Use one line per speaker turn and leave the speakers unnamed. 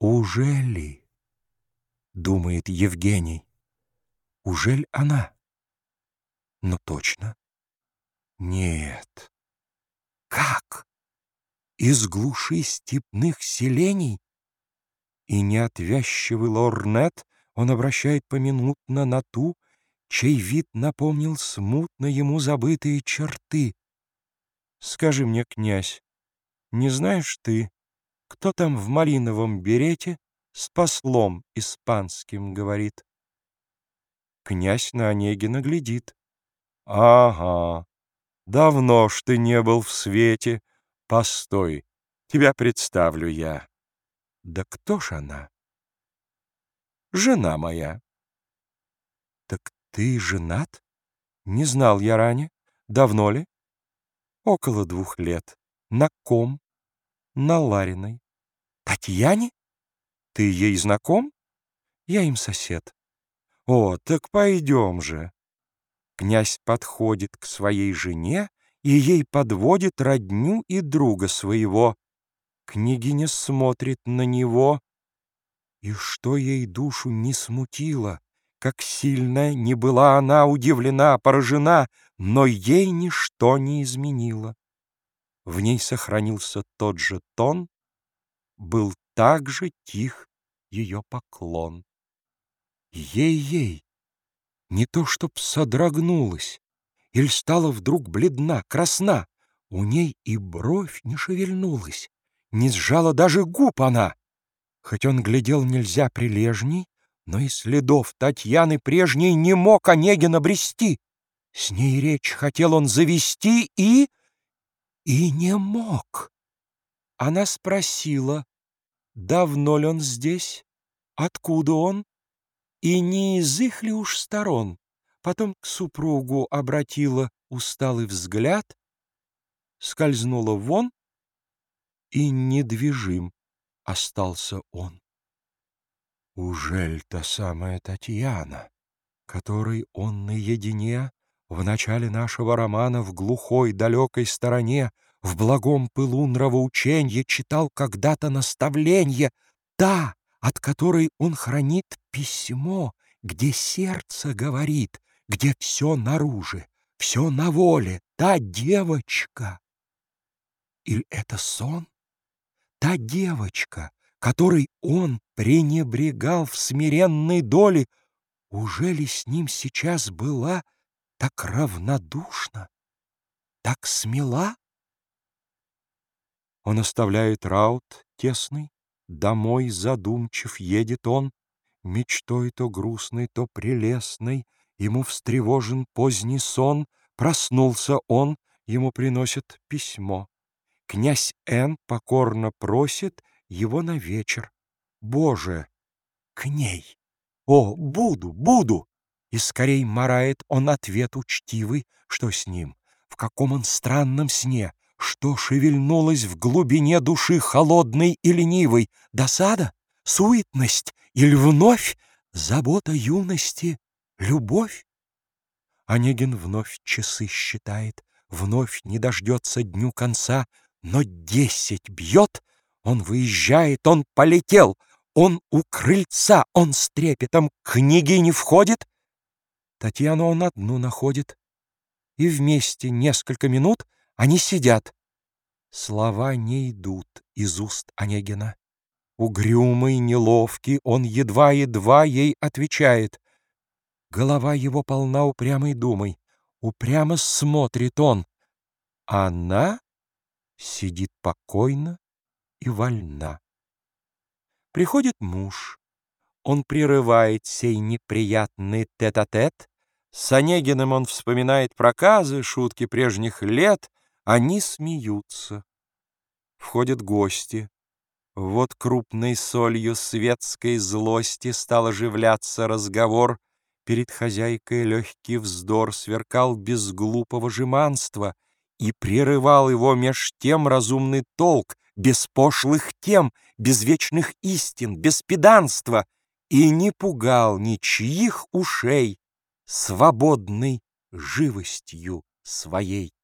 Уже ли? Думает Евгений. Ужель она? Но точно. Нет. Как? Из глуши степных селений? И неотвязчивый лорнет он обращает поминутно на ту, чей вид напомнил смутно ему забытые черты. Скажи мне, князь, не знаешь ты, кто там в малиновом берете с послом испанским говорит? Князь на Онегина глядит. Ага, давно ж ты не был в свете. Постой, тебя представлю я. Да кто ж она? Жена моя. Так ты женат? Не знал я ранее. Давно ли? Около двух лет. На ком? На Лариной. Татьяне? Ты ей знаком? Я им сосед. О, так пойдем же. Князь подходит к своей жене и ей подводит родню и друга своего. Княгиня смотрит на него, и что ей душу не смутило, как сильно не была она удивлена, поражена, но ей ничто не изменило. В ней сохранился тот же тон, был также тих ее поклон. Ей-ей, не то чтоб содрогнулась, или стала вдруг бледна, красна, у ней и бровь не шевельнулась, не сжала даже губ она. Хоть он глядел нельзя прилежней, но и следов Татьяны прежней не мог Онегин обрести. С ней речь хотел он завести и... и не мог. Она спросила, давно ли он здесь, откуда он, и не из их ли уж сторон. Потом к супругу обратила усталый взгляд, скользнула вон, и недвижим остался он. Ужель та самая Татьяна, которой он наедине в начале нашего романа в глухой далекой стороне в благом пылу нравоученья читал когда-то наставление, та, от которой он хранит письмо, где сердце говорит, где все наружу, все на воле, та девочка. Или это сон? Та девочка, которой он пренебрегал в смиренной доле, уже ли с ним сейчас была так равнодушна, так смела? Он оставляет раут тесный, домой задумчив едет он, мечтой то грустной, то прелестной, ему встревожен поздний сон, проснулся он, ему приносят письмо. Князь Н. покорно просит его на вечер. Боже, к ней! О, буду, буду! И скорей марает он ответ учтивый, что с ним, в каком он странном сне, что шевельнулось в глубине души холодной и ленивой? Досада? Суетность? Или вновь забота юности? Любовь? Онегин вновь часы считает, Вновь не дождется дню конца, Но десять бьет, он выезжает, он полетел, Он у крыльца, он с трепетом к княгине входит, Татьяну он одну находит, И вместе несколько минут — они сидят. Слова не идут из уст Онегина. Угрюмый, неловкий, он едва-едва ей отвечает. Голова его полна упрямой думой. Упрямо смотрит он. Она сидит покойно и вольна. Приходит муж. Он прерывает сей неприятный тет-а-тет. -тет. С Онегиным он вспоминает проказы, шутки прежних лет, они смеются. Входят гости. Вот крупной солью светской злости стал оживляться разговор. Перед хозяйкой легкий вздор сверкал без глупого жеманства и прерывал его меж тем разумный толк, без пошлых тем, без вечных истин, без педанства, и не пугал ничьих ушей свободной живостью своей.